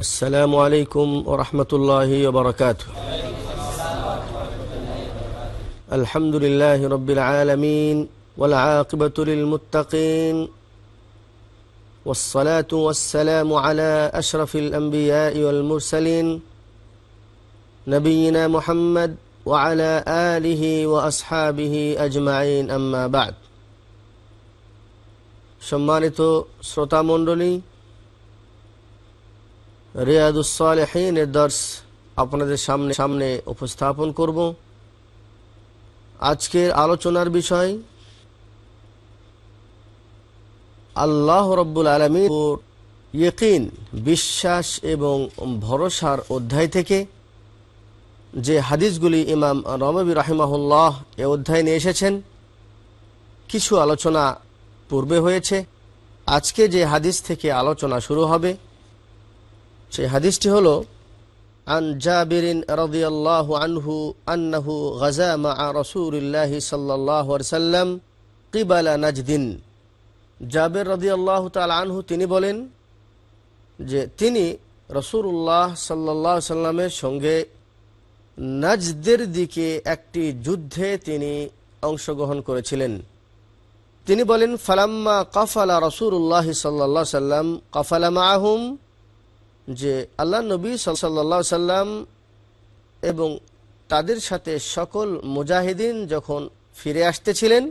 السلام عليكم ورحمة الله وبركاته الحمد لله رب العالمين والعاقبة للمتقين والصلاة والسلام على أشرف الأنبياء والمرسلين نبينا محمد وعلى آله وأصحابه أجمعين أما بعد সম্মানিত শ্রোতামণ্ডলী রিয়াদুসালেহিনের দর্শ আপনাদের সামনে সামনে উপস্থাপন করব। আজকের আলোচনার বিষয়, আল্লাহ রব্বুল আলমী ইয়কিন, বিশ্বাস এবং ভরসার অধ্যায় থেকে যে হাদিসগুলি ইমাম রববি রাহিমাহুল্লাহ এ অধ্যায় নিয়ে এসেছেন, কিছু আলোচনা পূর্বে হয়েছে। আজকে যে হাদিস থেকে আলোচনা শুরু হবে সেই হাদিসটি হল, আন জাবিরিন আল্লাহ আনহু আন্নাহু গজা মা রসুলিল্লাহি সাল্লাহ সাল্লাম কিবালা নাজদিন। জাবের রদিয়াল্লাহ তাল আনহু তিনি বলেন যে, তিনি রসুল্লাহ সাল্লাহ সাল্লামের সঙ্গে নাজদের দিকে একটি যুদ্ধে তিনি অংশগ্রহণ করেছিলেন। তিনি বলেন, ফালাম্মা কাফালা রসুল্লাহ সাল্লাহ সাল্লাম কফালা মাহুম যে আল্লাহ নবী সাল্লা সাল্লাম এবং তাদের সাথে সকল মুজাহিদিন যখন ফিরে আসতেছিলেন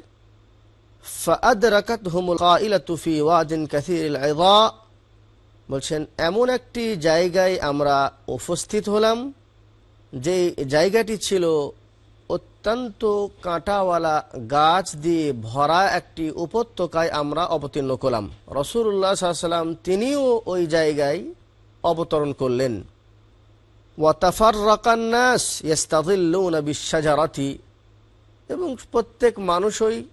বলছেন, এমন একটি জায়গায় আমরা উপস্থিত হলাম, যে জায়গাটি ছিল অত্যন্ত কাঁটাওয়ালা গাছ দিয়ে ভরা একটি উপত্যকায় আমরা অবতীর্ণ করলাম রসুল্লাহ সাল্লাম তিনিও ওই জায়গায় অবতরণ করলেন। ওয়াতাফার রকান্নাস বিশ্বাজারাতি এবং প্রত্যেক মানুষই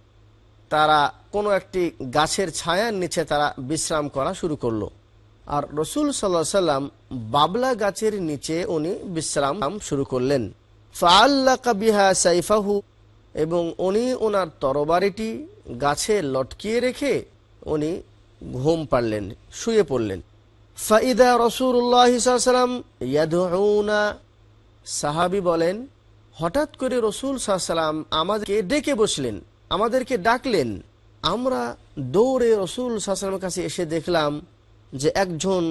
তারা কোনো একটি গাছের ছায়ার নিচে তারা বিশ্রাম করা শুরু করল। আর রসুল সাল্লা সাল্লাম বাবলা গাছের নিচে উনি বিশ্রাম শুরু করলেন। ফাল্লা কাবিহা সাইফাহু। এবং উনি ওনার তরবারিটি গাছে লটকিয়ে রেখে উনি ঘুম পারলেন শুয়ে পড়লেন। ফাইদা রসুল্লাহাম ইয়াদুনা সাহাবি বলেন, হঠাৎ করে রসুল সাল্লাম আমাদেরকে ডেকে বসলেন, আমাদেরকে ডাকলেন। আমরা দৌড়ে রসুল সাল্লামের কাছে এসে দেখলাম যে একজন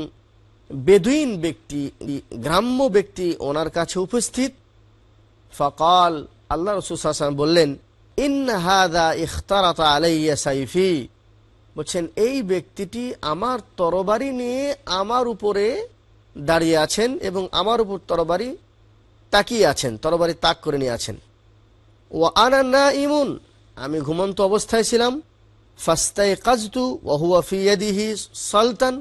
বেদুইন ব্যক্তি, গ্রাম্য ব্যক্তি ওনার কাছে উপস্থিত। ফকাল, আল্লাহ রসুল সাল্লাম বললেন ইন হাদা ইখতারাতা আলাইয়া সাইফি। বলছেন, এই ব্যক্তিটি আমার তরবারি নিয়ে আমার উপরে দাঁড়িয়ে আছেন এবং আমার উপর তরবারি তাকিয়ে আছেন, তরবারি তাক করে নিয়ে আছেন। ও আনা না ইমুন আমি ঘুমন্ত অবস্থায় ছিলাম। ফাস্তাই কাজতু ওহুয়া ফিয়াদিহি সালতান,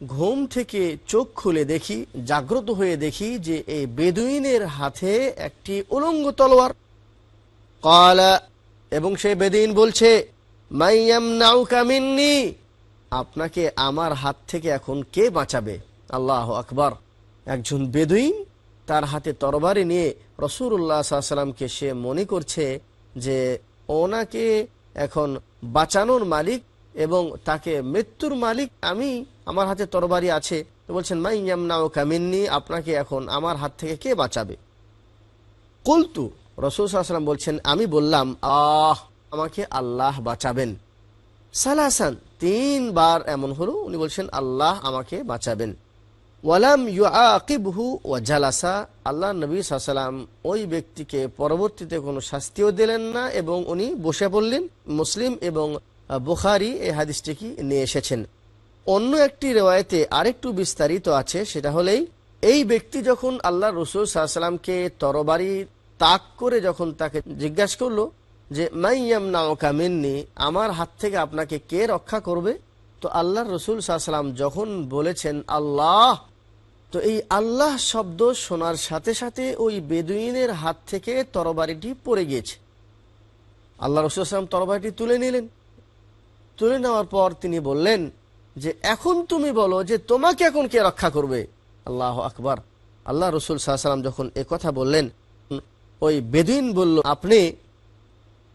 ঘুম থেকে চোখ খুলে দেখি, জাগ্রত হয়ে দেখি যে এই বেদুইনের হাতে একটি উলঙ্গ তলোয়ার। কলা, এবং সেই বেদুইন বলছে মাইয়াম নাউকা মিন্নি। আপনাকে আমার হাত থেকে এখন কে বাঁচাবে? আল্লাহ আকবর। একজন বেদুইন তার হাতে তরবারি নিয়ে রসুল্লাহ সাল্লামকে সে মনে করছে যে ওনাকে এখন বাঁচানোর মালিক এবং তাকে মৃত্যুর মালিক আমি, আমার হাতে তরবারি আছে। বলছেন মাইয়াম নাউকা কামিননি আপনাকে এখন আমার হাত থেকে কে বাঁচাবে? কুলতু রসুল সাল্লাম বলছেন, আমি বললাম, আহ আমাকে আল্লাহ বাঁচাবেন। সালাসান তিনবার এমন হলো, উনি বলছেন, আল্লাহ আমাকে বাঁচাবেন। ওয়ালাম ইউআকিবহু ও জালাসা, আল্লাহ নবী সাল্লাম ওই ব্যক্তিকে পরবর্তীতে কোনো শাস্তিও দিলেন না এবং উনি বসে পড়লেন। মুসলিম এবং বুখারি এই হাদিসটিকে নিয়ে এসেছেন। অন্য একটি রেওয়ায়তে আরেকটু বিস্তারিত আছে, সেটা হলেই, এই ব্যক্তি যখন আল্লাহ রসুল সাল্লামকে তরবারি তাক করে যখন তাকে জিজ্ঞাসা করল যে মাইয়াম নাওকা মিন্নি, আমার হাত থেকে আপনাকে কে রক্ষা করবে? তো আল্লাহ রসুল সাল্লাম যখন বলেছেন, আল্লাহ, তো এই আল্লাহ শব্দ শোনার সাথে সাথে ওই বেদুইনের হাত থেকে তরবারিটি পড়ে গিয়েছে। আল্লাহ রসুল সাল্লাম তরবারিটি তুলে নিলেন। তুলে নেওয়ার পর তিনি বললেন যে, এখন তুমি বলো যে, তোমাকে এখন কে রক্ষা করবে? আল্লাহ আকবার। আল্লাহ রসুল সাল্লাম যখন কথা বললেন, ওই বেদুইন বলল, আপনি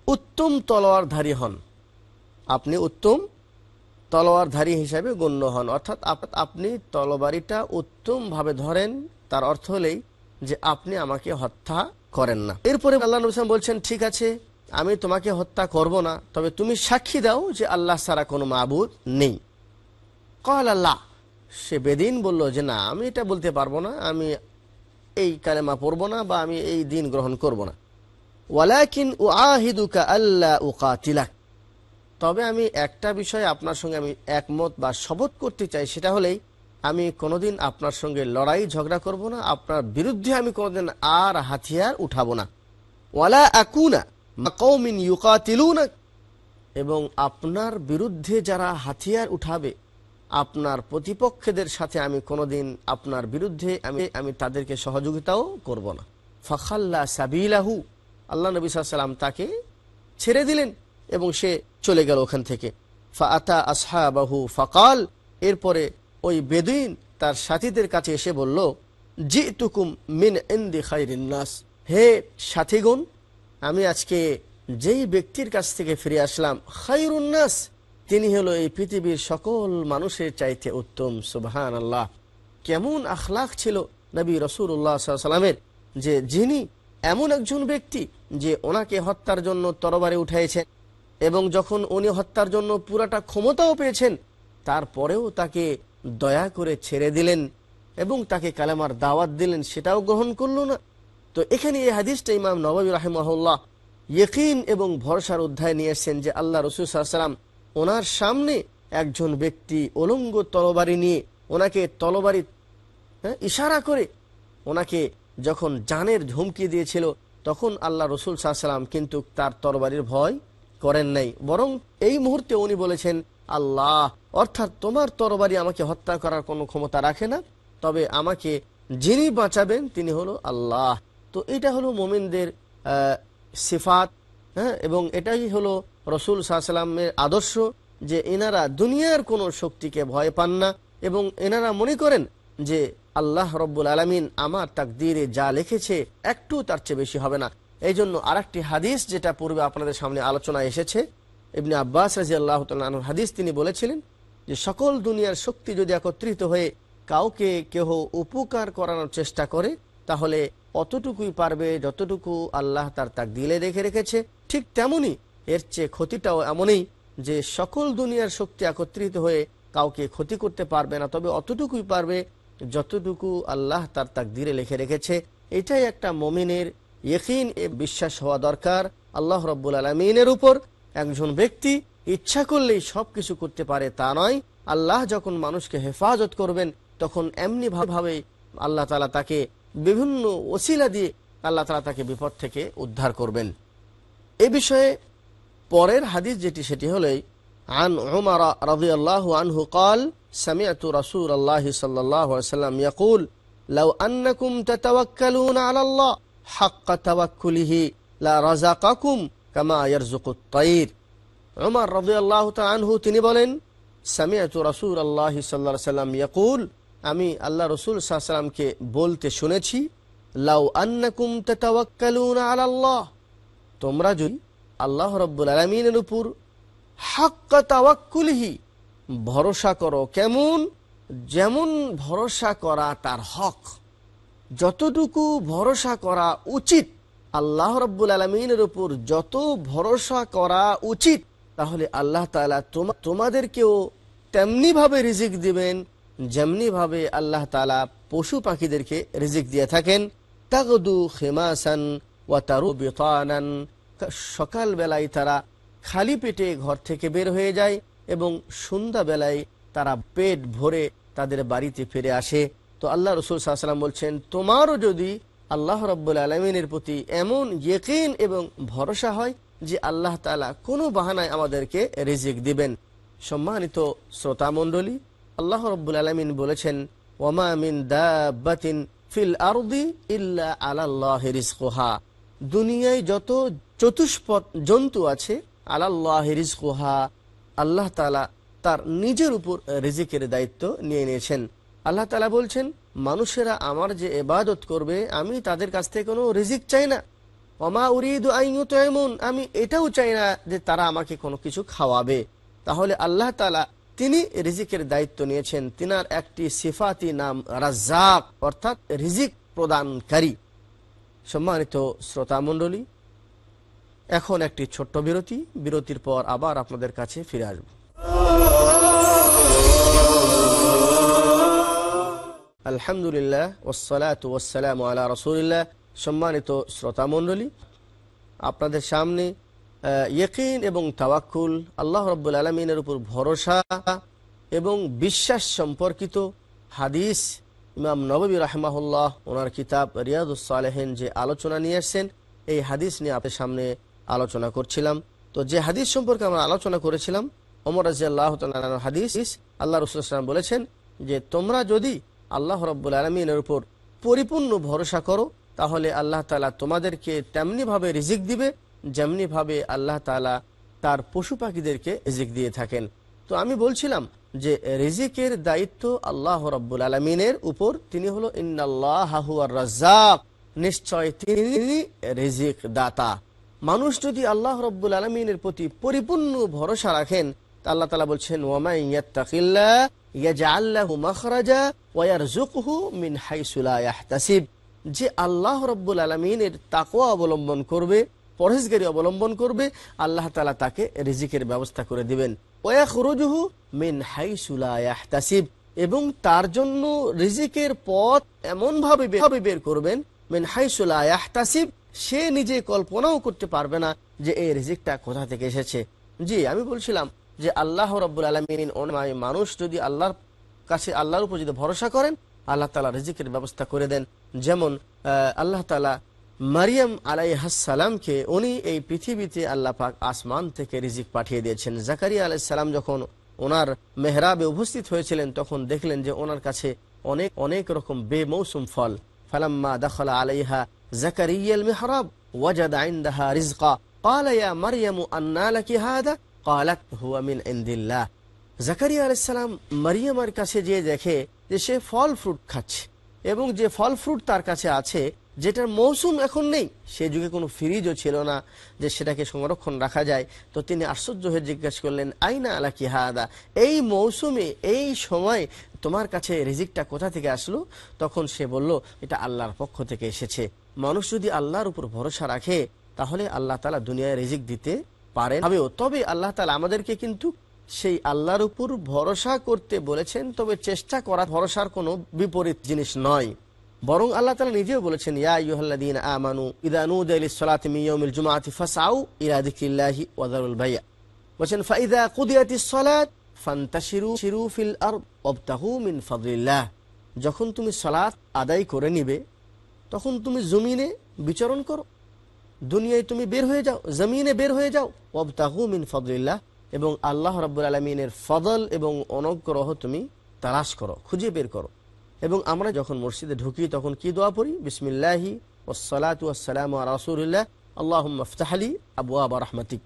উত্তম তলোয়ারধারী হন। আপনি উত্তম তলোয়ারধারী হিসাবে গণ্য হন। অর্থাৎ আপ- আপনি তলবারিটা উত্তমভাবে ধরেন, তার অর্থ হলেই যে আপনি আমাকে হত্যা করেন না। এরপরে আল্লাহ নবী বলছেন, ঠিক আছে, আমি তোমাকে হত্যা করব না, তবে তুমি সাক্ষী দাও যে আল্লাহ ছাড়া কোনো মাবুদ নেই। কল আল্লাহ, সে বেদিন বলল যে, না, আমি এটা বলতে পারব না, আমি এই কালেমা পড়ব না বা আমি এই দিন গ্রহণ করব না। আল্লাহ তবে আমি একটা বিষয়ে আপনার সঙ্গে আমি একমত বা শপথ করতে চাই, সেটা হলেই আমি কোনোদিন আপনার সঙ্গে লড়াই, ঝগড়া করব না, আপনার বিরুদ্ধে আমি কোনোদিন আর হাতিয়ার উঠাবো না। ওয়ালা আকুনা কৌমিন ইউকাতিলুনা। এবং আপনার বিরুদ্ধে যারা হাতিয়ার উঠাবে, আপনার প্রতিপক্ষদের সাথে আমি কোনোদিন আপনার বিরুদ্ধে আমি আমি তাদেরকে সহযোগিতাও করব না। ফখাল্লা সাবিলাহু। আল্লাহ নবী সাল্লাম তাকে ছেড়ে দিলেন এবং সে চলে গেল ওখান থেকে। ফা ফাতা আসহাবাহু ফকাল। এরপরে ওই বেদুইন তার সাথীদের কাছে এসে বলল জি তুকুম মিন ইন্দি খাইরিন্নাস হে সাথীগণ, আমি আজকে যেই ব্যক্তির কাছ থেকে ফিরে আসলাম খাইরুন্নাস তিনি হলো এই পৃথিবীর সকল মানুষের চাইতে উত্তম সুবহান আল্লাহ কেমন আখলাখ ছিল নবী রসুল্লাহ সাল্লামের যে যিনি এমন একজন ব্যক্তি যে ওনাকে হত্যার জন্য তরবারে উঠাইছেন এবং যখন উনি হত্যার জন্য পুরাটা ক্ষমতাও পেয়েছেন তারপরেও তাকে দয়া করে ছেড়ে দিলেন এবং তাকে কালেমার দাওয়াত দিলেন সেটাও গ্রহণ করল না। তো এখানে এই হাদিসটা ইমাম নবাবী রাহেমাহুল্লাহ ইয়কিন এবং ভরসার অধ্যায় নিয়ে এসছেন যে আল্লাহ রসুল সাল্লাম ওনার সামনে একজন ব্যক্তি অলঙ্গ তলবারি নিয়ে ওনাকে তলবারি হ্যাঁ, ইশারা করে ওনাকে যখন জানের হুমকি দিয়েছিল, তখন আল্লাহ রসুল সাল্লাম কিন্তু তার তরবারির ভয় করেন নাই। বরং এই মুহূর্তে উনি বলেছেন, আল্লাহ, অর্থাৎ তোমার তরবারি আমাকে হত্যা করার কোনো ক্ষমতা রাখে না, তবে আমাকে যিনি বাঁচাবেন তিনি হলো আল্লাহ। তো এটা হলো মোমিনদের সিফাত হ্যাঁ এবং এটাই হলো রসুল সাল্লামের আদর্শ যে এনারা দুনিয়ার কোনো শক্তিকে ভয় পান না, এবং এনারা মনে করেন যে আল্লাহ রব্বুল আলমিন আমার তাকদিরে যা লিখেছে একটু তার চেয়ে বেশি হবে না। এই জন্য আর হাদিস যেটা পূর্বে আপনাদের সামনে আলোচনা এসেছে, ইবনে আব্বাস রাজি আল্লাহ হাদিস, তিনি বলেছিলেন যে সকল দুনিয়ার শক্তি যদি একত্রিত হয়ে কাউকে কেহ উপকার করানোর চেষ্টা করে, তাহলে অতটুকুই পারবে যতটুকু আল্লাহ তার তাক দিলে রেখে রেখেছে। ঠিক তেমনি এর চেয়ে ক্ষতিটাও এমনই যে সকল দুনিয়ার শক্তি একত্রিত হয়ে কাউকে ক্ষতি করতে পারবে না, তবে অতটুকুই পারবে যতটুকু আল্লাহ তার তাকদিরে লিখে রেখেছে, এটাই একটা মমিনের এ বিশ্বাস হওয়া দরকার। আল্লাহ রব্বুল আলমিনের উপর একজন ব্যক্তি ইচ্ছা করলেই সব কিছু করতে পারে তা নয়। আল্লাহ যখন মানুষকে হেফাজত করবেন, তখন এমনি ভাবে আল্লাহ তালা তাকে বিভিন্ন ওসিলা দিয়ে আল্লাহ তালা তাকে বিপদ থেকে উদ্ধার করবেন। এ বিষয়ে পরের হাদিস যেটি, সেটি হলেই আন ওমার রবি আল্লাহ আনহু কাল সামিয়াতু রাসুল আল্লাহ সাল্লাম ইয়াকুল, লাউ আন্নাকুম তাতাওয়াক্কালুন আলাল্লাহ, হাক্কা তাওয়াক্কুলিহি লা রাযাকাকুম কামা ইয়ারযুকুত তায়র উমর রাদিয়াল্লাহু তাআনহু তিনি বলেন সামিয়াতু রাসুল আল্লাহ সাল্লাল্লাহু সাল্লাম ইয়াকুল, আমি আল্লাহ রসুল সাল্লামকে বলতে শুনেছি, লাউ আন্নাকুম তাতাওয়াক্কালুন আলাল্লাহ, তোমরা যদি আল্লাহ রব্বুল আলামিনের উপর হাক্কা তাওয়াক্কুলহি ভরসা করো। কেমন? যেমন ভরসা করা তার হক। যতটুকু ভরসা করা উচিত, আল্লাহ রব্বুল আলমিনের উপর যত ভরসা করা উচিত, তাহলে আল্লাহ তালা তোমাদেরকেও তেমনি ভাবে রিজিক দিবেন যেমনি ভাবে আল্লাহ তালা পশু পাখিদেরকে রিজিক দিয়ে থাকেন। তাগদু খেমাসান ওয়াতারু বেতানান। সকাল বেলায় তারা খালি পেটে ঘর থেকে বের হয়ে যায়। এবং সন্ধ্যা বেলায় তারা পেট ভরে তাদের বাড়িতে ফিরে আসে। তো আল্লাহ রসুল সাল্লাম বলছেন, তোমারও যদি আল্লাহ রব্বুল আলমিনের প্রতি এমন ইয়েকিন এবং ভরসা হয় যে আল্লাহ তালা কোনো বাহানায় আমাদেরকে রিজিক দিবেন। সম্মানিত শ্রোতা মণ্ডলী, আল্লাহ রব্বুল আলমিন বলেছেন ওমা মিন দাবাতিন ফিল আরদি ইল্লা আলাল্লাহ রিজকুহা। দুনিয়ায় যত চতুষ্পদ জন্তু আছে, আলাল্লাহ রিজকুহা আল্লাহ তালা তার নিজের উপর রিজিকের দায়িত্ব নিয়ে নিয়েছেন। আল্লাহ তালা বলছেন, মানুষেরা আমার যে এবাদত করবে, আমি তাদের কাছ থেকে কোনো রিজিক চাই না। অমা উরিদ আইনত এমন আমি এটাও চাই না যে তারা আমাকে কোনো কিছু খাওয়াবে। তাহলে আল্লাহ তালা তিনি রিজিকের দায়িত্ব নিয়েছেন। তিনার একটি সিফাতি নাম রাজ্জাক, অর্থাৎ রিজিক প্রদানকারী। সম্মানিত শ্রোতা মণ্ডলী এখন একটি ছোট্ট বিরতি। বিরতির পর আবার আপনাদের কাছে ফিরে আসব। আলহামদুলিল্লাহ ওসালাত ওসালাম আলা রসুলিল্লাহ। সম্মানিত শ্রোতা মণ্ডলী, আপনাদের সামনে ইয়কিন এবং তাওয়াক্কুল, আল্লাহ রব্বুল আলমিনের উপর ভরসা এবং বিশ্বাস সম্পর্কিত হাদিস ইমাম নবী রাহমাহুল্লাহ ওনার কিতাব রিয়াদুসালেহেন যে আলোচনা নিয়ে এসছেন, এই হাদিস নিয়ে আপনার সামনে আলোচনা করছিলাম। তো যে হাদিস সম্পর্কে আমরা আলোচনা করেছিলাম, ওমর রাজি আল্লাহ হাদিস, আল্লাহ রসুলাম বলেছেন যে, তোমরা যদি আল্লাহ রব্বুল আলমিনের উপর পরিপূর্ণ ভরসা করো, তাহলে আল্লাহ তালা তোমাদেরকে তেমনিভাবে রিজিক দিবে, যেমনিভাবে আল্লাহ তালা তার পশু পাখিদেরকে রিজিক দিয়ে থাকেন। তো আমি বলছিলাম যে, রিজিকের দায়িত্ব আল্লাহ রব্বুল আলমিনের উপর, তিনি হলো ইন্নাল্লাহ রাজ্জাক। নিশ্চয় তিনি রিজিক দাতা মানুষ যদি আল্লাহ রব্বুল আলমিনের প্রতি পরিপূর্ণ ভরসা রাখেন আল্লাহ তালা বলছেন ওয়া যে আল্লাহ রব্বুল আলমিনের তাকওয়া অবলম্বন করবে, পরহেজগারি অবলম্বন করবে, আল্লাহ তালা তাকে রিজিকের ব্যবস্থা করে দিবেন। ওয়াখরুজহু মিন এবং তার জন্য রিজিকের পথ এমন ভাবে বের করবেন, মিন হাইসুলা ইয়াহতাসিব সে নিজে কল্পনাও করতে পারবে না যে এই রিজিকটা কোথা থেকে এসেছে। জি, আমি বলছিলাম যে আল্লাহ রব্বুল আলমিন মানুষ যদি আল্লাহর কাছে আল্লাহর উপর যদি ভরসা করেন, আল্লাহ তালা রিজিকের ব্যবস্থা করে দেন। যেমন আল্লাহ তালা মারিয়াম আলাইহাসালামকে উনি এই পৃথিবীতে আল্লাহ পাক আসমান থেকে রিজিক পাঠিয়ে দিয়েছেন। জাকারিয়া আলাইসালাম যখন ওনার মেহরাবে উপস্থিত হয়েছিলেন, তখন দেখলেন যে ওনার কাছে অনেক অনেক রকম বেমৌসুম ফল। ফালাম্মা দখলা আলাইহা জাকারিয়াল মেহরাব ওয়াজাদ আইন্দাহা রিজকা قال يا مريم أنى لك هذا قالت هو من عند الله জাকারিয়া আলাইসালাম মারিয়ামার কাছে যে দেখে যে সে ফল ফ্রুট খাচ্ছে এবং যে ফল ফ্রুট তার কাছে আছে যেটার মৌসুম এখন নেই সে যুগে কোনো ফ্রিজও ছিল না যে সেটাকে সংরক্ষণ রাখা যায় তো তিনি আশ্চর্য হয়ে জিজ্ঞাসা করলেন আইনা আলা কি হাদা এই মৌসুমে এই সময় তোমার কাছে রিজিকটা কোথা থেকে আসলো তখন সে বলল এটা আল্লাহর পক্ষ থেকে এসেছে মানুষ যদি আল্লাহর উপর ভরসা রাখে, তাহলে আল্লাহ তালা দুনিয়ায় রিজিক দিতে পারেন। হবেও তবে আল্লাহ তালা আমাদেরকে কিন্তু সেই আল্লাহর উপর ভরসা করতে বলেছেন, তবে চেষ্টা করা ভরসার কোনো বিপরীত জিনিস নয়। বরং আল্লাহ তালা নিজেও বলেছেন আমানু ভাইয়া বলছেন, ফাইদা শিরু ফিল আর যখন তুমি সালাত আদায় করে নিবে তখন তুমি জমিনে বিচরণ করো। দুনিয়ায় তুমি বের হয়ে যাও, জমিনে বের হয়ে যাও। অবতাহু মিন ফদলিল্লাহ, এবং আল্লাহ রব্বুল আলমিনের ফদল এবং অনগ্রহ তুমি তালাশ করো, খুঁজে বের করো। এবং আমরা যখন মসজিদে ঢুকি, তখন কি দোয়া পড়ি? বিসমিল্লাহি ওসালাতাম রাসুল্লাহ আল্লাহ মফতাহালি আবু আবা রহমাতিক।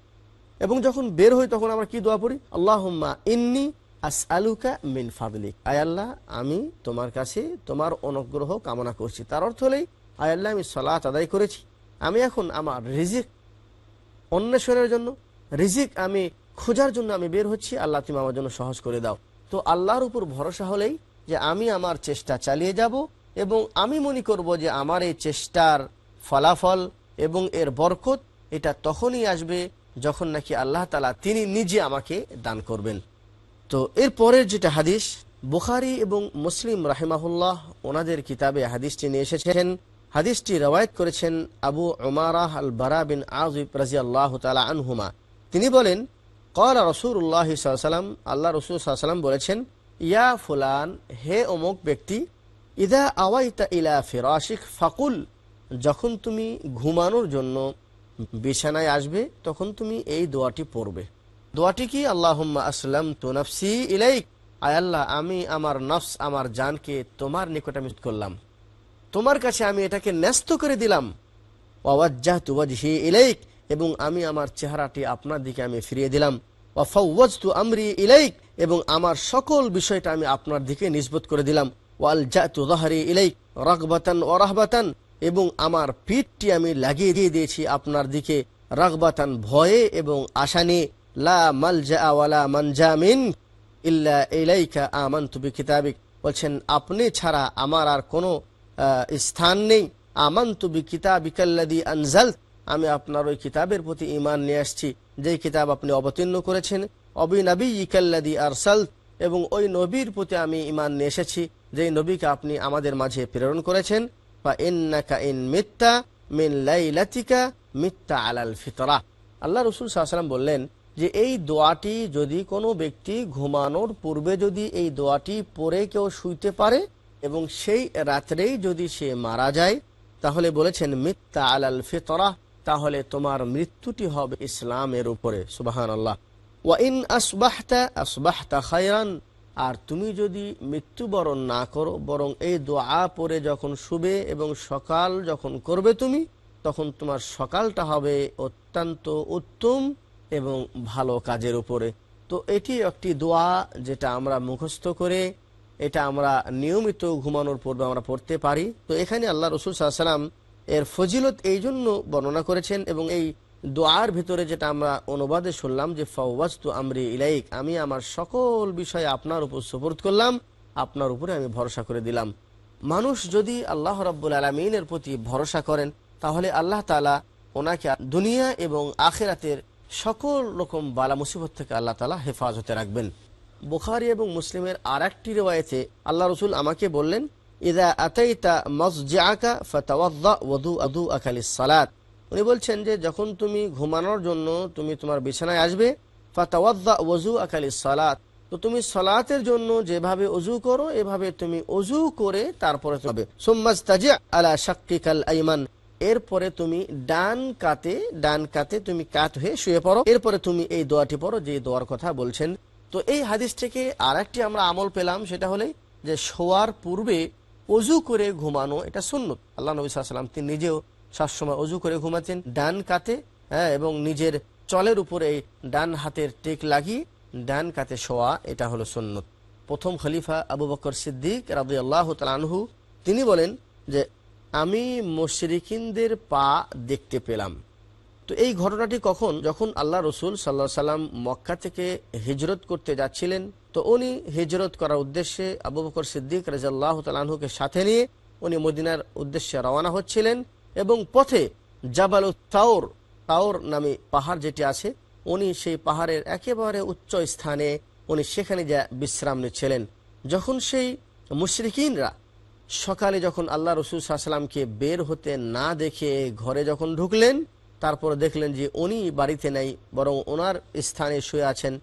এবং যখন বের হই, তখন আমরা কি দোয়া পড়ি? আল্লাহম্মা ইন্নি আস আলুকা মিন ফাদলিক। আয়াল্লাহ আমি তোমার কাছে তোমার অনুগ্রহ কামনা করছি। তার অর্থ হলেই আয়াল্লাহ আমি সলাত আদায় করেছি। আমি এখন আমার রিজিক অন্বেষণের জন্য, রিজিক আমি খোঁজার জন্য আমি বের হচ্ছি। আল্লাহ, তুমি আমার জন্য সহজ করে দাও। তো আল্লাহর উপর ভরসা হলেই যে আমি আমার চেষ্টা চালিয়ে যাব এবং আমি মনে করব যে আমার এই চেষ্টার ফলাফল এবং এর বরকত এটা তখনই আসবে যখন নাকি আল্লাহ তালা তিনি নিজে আমাকে দান করবেন। তো এর পরের যেটা হাদিস, বুখারি এবং মুসলিম রাহিমাহুল্লাহ ওনাদের কিতাবে হাদিসটি নিয়ে এসেছেন হাদিসটি রওয়ায়ত করেছেন আবু ওমারাহ আল বারা বিন আজিব রাজি আল্লাহ তালা আনহুমা। তিনি বলেন কলা রসুল্লাহ সাল্লাম আল্লাহ রসুল সাল্লাম বলেছেন, ইয়া ফুলান, হে অমুক ব্যক্তি, ইদা আওয়াইতা ইলা ফিরাশিক, ফাকুল, যখন তুমি ঘুমানোর জন্য বিছানায় আসবে, তখন তুমি এই দোয়াটি পড়বে। দোয়াটি কি? আল্লাহ আসলাম তো নফসি ইলাইক। আয় আল্লাহ, আমি আমার নফস, আমার জানকে তোমার নিকট আমি করলাম। তোমার কাছে আমি এটাকে ন্যস্ত করে দিলাম। ওয়াজ্জাহ তুওয়াজহি ইলাইক, এবং আমি আমার চেহারাটি আপনার দিকে আমি ফিরিয়ে দিলাম। ওয়াফাওয়াজতু আমরি ইলাইক, এবং আমার সকল বিষয়টা আমি আপনার দিকে নিষ্পত করে দিলাম। ওয়াল জাতু দাহারি ইলাইক, রগবাতান ও রাহবাতান, এবং আমার পিঠটি আমি লাগিয়ে দিয়ে দিয়েছি আপনার দিকে। রগবাতান ভয়ে এবং আশা নিয়ে লা মালজা ওয়ালা মানজামিন ইল্লা ইলাইকা আমানতু বিকিতাবিক। বলছেন, আপনি ছাড়া আমার আর কোনো স্থান নেই। আমানতু বিকিতাবিকাল্লাযী আনজাল। আমি আপনার ওই কিতাবের প্রতি ইমান নিয়ে আসছি। যেই কিতাব আপনি অবতীর্ণ করেছেন। অবিনবী ইকাল্লাদি আরসাল। এবং ওই নবীর প্রতি আমি ইমান নিয়ে এসেছি। যেই নবীকে আপনি আমাদের মাঝে প্রেরণ করেছেন। বা ইন্নাকা ইন মিথ্যা মিন লাইলাতিকা মিথ্যা আলাল ফিতরা। আল্লাহ রসুল সাল্লাম বললেন যে, এই দোয়াটি যদি কোনো ব্যক্তি ঘুমানোর পূর্বে যদি এই দোয়াটি পরে কেউ শুইতে পারে এবং সেই রাত্রেই যদি সে মারা যায়, তাহলে বলেছেন মিথ্যা আলাল ফিতরা তাহলে তোমার মৃত্যুটি হবে ইসলামের উপরে সুবাহান আল্লাহ ওয়াইন আসবাহতা আসবাহতা খায়রান আর তুমি যদি মৃত্যুবরণ না করো, বরং এই দোয়া পরে যখন শুবে এবং সকাল যখন করবে তুমি, তখন তোমার সকালটা হবে অত্যন্ত উত্তম এবং ভালো কাজের উপরে। তো এটি একটি দোয়া যেটা আমরা মুখস্থ করে এটা আমরা নিয়মিত ঘুমানোর পূর্বে আমরা পড়তে পারি। তো এখানে আল্লাহ রসুল সাল্লাম এর ফজিলত এই জন্য বর্ণনা করেছেন এবং এই দোয়ার ভিতরে যেটা আমরা অনুবাদে শুনলাম যে ফাওয়াস্তু আমরি ইলাইক, আমি আমার সকল বিষয়ে আপনার উপর সুপোর্ট করলাম, আপনার উপরে আমি ভরসা করে দিলাম। মানুষ যদি আল্লাহ রাব্বুল আলমিনের প্রতি ভরসা করেন, তাহলে আল্লাহ তালা ওনাকে দুনিয়া এবং আখেরাতের সকল রকম বালা মুসিবত থেকে আল্লাহ তালা হেফাজতে রাখবেন। বুখারি এবং মুসলিমের আর একটি রেওয়ায়তে আল্লাহ রসুল আমাকে বললেন উনি বলছেন যে, যখন তুমি ঘুমানোর জন্য তুমি তোমার বিছানায় আসবে তো তুমি সলাতের জন্য যেভাবে অজু করো, এভাবে তুমি অজু করে তারপরে তবে এরপরে তুমি ডান কাতে ডান কাতে তুমি কাত হয়ে শুয়ে পড়ো। এরপরে তুমি এই দোয়াটি পড়ো যে দোয়ার কথা বলছেন। তো এই হাদিস থেকে আর একটি আমরা আমল পেলাম, সেটা হলে যে শোয়ার পূর্বে অজু করে ঘুমানো এটা সুন্নত। আল্লাহ নবী সাল্লাম তিনি নিজেও সবসময় অজু করে ঘুমাতেন, ডান কাতে হ্যাঁ এবং নিজের চলের উপরে ডান হাতের টেক লাগিয়ে ডান কাতে শোয়া, এটা হলো সুন্নত। প্রথম খলিফা আবু বকর সিদ্দিক রাবি আল্লাহ তালানহু তিনি বলেন যে, আমি মুশরিকিনদের পা দেখতে পেলাম। তো এই ঘটনাটি কখন? যখন আল্লাহ রসুল সাল্লাহ সাল্লাম মক্কা থেকে হিজরত করতে যাচ্ছিলেন, তো উনি হিজরত করার উদ্দেশ্যে আবু বকর সিদ্দিক রাজাল্লাহ তালাহুকে সাথে নিয়ে উনি মদিনার উদ্দেশ্যে রওনা হচ্ছিলেন এবং পথে জাবাল তাওর তাওর নামে পাহাড় যেটি আছে, উনি সেই পাহাড়ের একেবারে উচ্চ স্থানে উনি সেখানে যা বিশ্রাম নিচ্ছিলেন। যখন সেই মুশরিকিনরা সকালে যখন আল্লাহ রসুল সাল্লামকে বের হতে না দেখে ঘরে যখন ঢুকলেন তারপর দেখলেন যে উনি বাড়িতে নেই, বরং ওনার স্থানে শুয়ে আছেন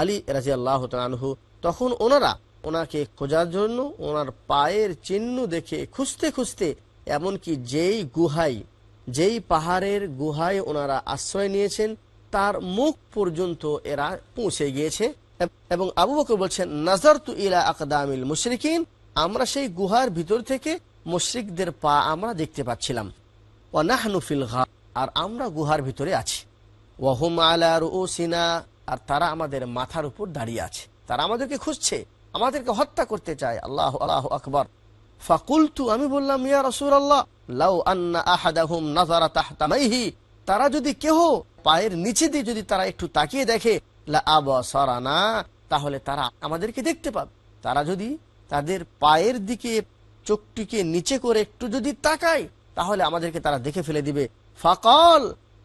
আলী রাজি আল্লাহ আনহু। তখন ওনারা ওনাকে খোঁজার জন্য ওনার পায়ের চিহ্ন দেখে খুঁজতে খুঁজতে এমনকি যেই গুহাই যেই পাহাড়ের গুহায় ওনারা আশ্রয় নিয়েছেন, তার মুখ পর্যন্ত এরা পৌঁছে গিয়েছে। এবং আবু বকর বলছেন নাজার তু ইলা আকদামিল মুশরিকিন, আমরা সেই গুহার ভিতর থেকে মুশরিকদের পা আমরা দেখতে পাচ্ছিলাম। ওয়ানাহনুফিল ঘা আর আমরা গুহার ভিতরে আছি। ওয়াহুম আলা সিনা আর তারা আমাদের মাথার উপর দাঁড়িয়ে আছে। তারা আমাদেরকে খুঁজছে, আমাদেরকে হত্যা করতে চায়। আল্লাহ আল্লাহ আকবর। ফাকুলতু, আমি বললাম, ইয়া রসুল আল্লাহ লাউ আন্না আহাদাহুম নাজারা তাহতামাইহি, তারা যদি কেহ পায়ের নিচে দিয়ে যদি তারা একটু তাকিয়ে দেখে, লা আবসারানা, তাহলে তারা আমাদেরকে দেখতে পাবে। তারা যদি তাদের পায়ের দিকে, চোখটিকে নিচে করে একটু যদি তাকায়, তাহলে আমাদেরকে তারা দেখে ফেলে দিবে। ফাকাল,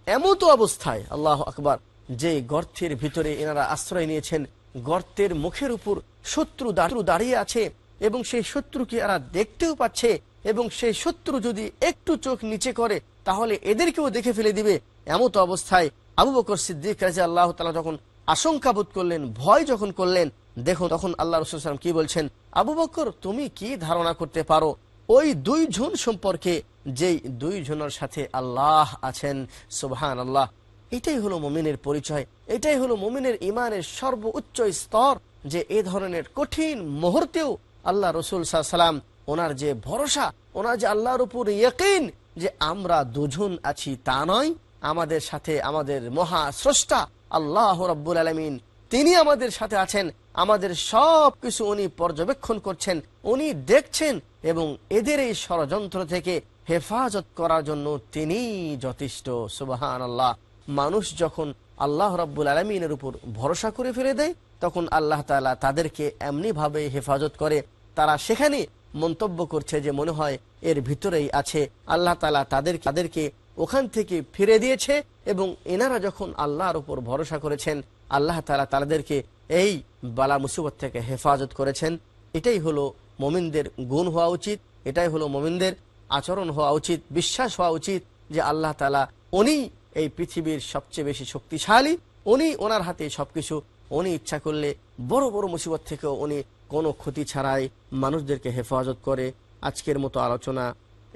এমত অবস্থায়, আল্লাহ আকবার যে গর্তের ভিতরে এনারা আশ্রয় নিয়েছেন, গর্তের মুখের উপর শত্রু দাঁড়ু দাঁড়িয়ে আছে, এবং সেই শত্রুকে এরা দেখতেও পাচ্ছে, এবং সেই শত্রু যদি একটু চোখ নিচে করে, তাহলে এদেরকেও দেখে ফেলে দিবে। এমত অবস্থায় আবু বকর সিদ্দিক রাজা আল্লাহ তালা যখন আশঙ্কা বোধ করলেন, ভয় যখন করলেন, দেখো তখন আল্লাহ রসুলাম কি বলছেন? আবু বকর, তুমি কি ধারণা করতে পারো? ওই দুই জন সম্পর্কে যেই দুই জনের সাথে আল্লাহ আছেন সুবহান আল্লাহ এটাই হলো মমিনের পরিচয়, এটাই হলো মমিনের ইমানের সর্বোচ্চ স্তর, যে এ ধরনের কঠিন মুহূর্তেও আল্লাহ রসুল সাল্লাম ওনার যে ভরসা, ওনার যে আল্লাহর উপর ইয়কিন, যে আমরা দুজন আছি তা নয়, আমাদের সাথে আমাদের মহা স্রষ্টা আল্লাহ রব্বুল আলমিন, তিনি আমাদের সাথে আছেন, আমাদের সব কিছু উনি পর্যবেক্ষণ করছেন, উনি দেখছেন এবং এদের এই ষড়যন্ত্র থেকে হেফাজত করার জন্য তিনি যথেষ্ট সুবাহান আল্লাহ মানুষ যখন আল্লাহ রব্বুল আলমিনের উপর ভরসা করে ফেলে দেয়, তখন আল্লাহ তালা তাদেরকে এমনিভাবে হেফাজত করে। তারা সেখানে মন্তব্য করছে যে মনে হয় এর ভিতরেই আছে। আল্লাহ তালা তাদের তাদেরকে ওখান থেকে ফিরে দিয়েছে এবং এনারা যখন আল্লাহর উপর ভরসা করেছেন, আল্লাহ তালা তাদেরকে এই বালা মুসিবত থেকে হেফাজত করেছেন। এটাই হলো মমিনদের গুণ হওয়া উচিত, এটাই হলো মমিনদের আচরণ হওয়া উচিত, বিশ্বাস হওয়া উচিত যে আল্লাহ তালা উনি এই পৃথিবীর সবচেয়ে বেশি শক্তিশালী, উনি ওনার হাতে সবকিছু, উনি ইচ্ছা করলে বড় বড় মুসিবত থেকেও উনি কোনো ক্ষতি ছাড়াই মানুষদেরকে হেফাজত করে। আজকের মতো আলোচনা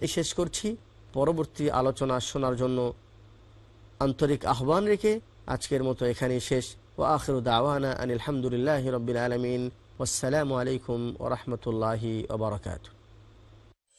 এই শেষ করছি। পরবর্তী আলোচনা শোনার জন্য আন্তরিক আহ্বান রেখে আজকের মতো এখানেই শেষ। ও আখির দাওয়ানা আনিল হামদুলিল্লাহ রবিল আসসালামু আলাইকুম ওরহমতুল্লাহি ওবরাকাতু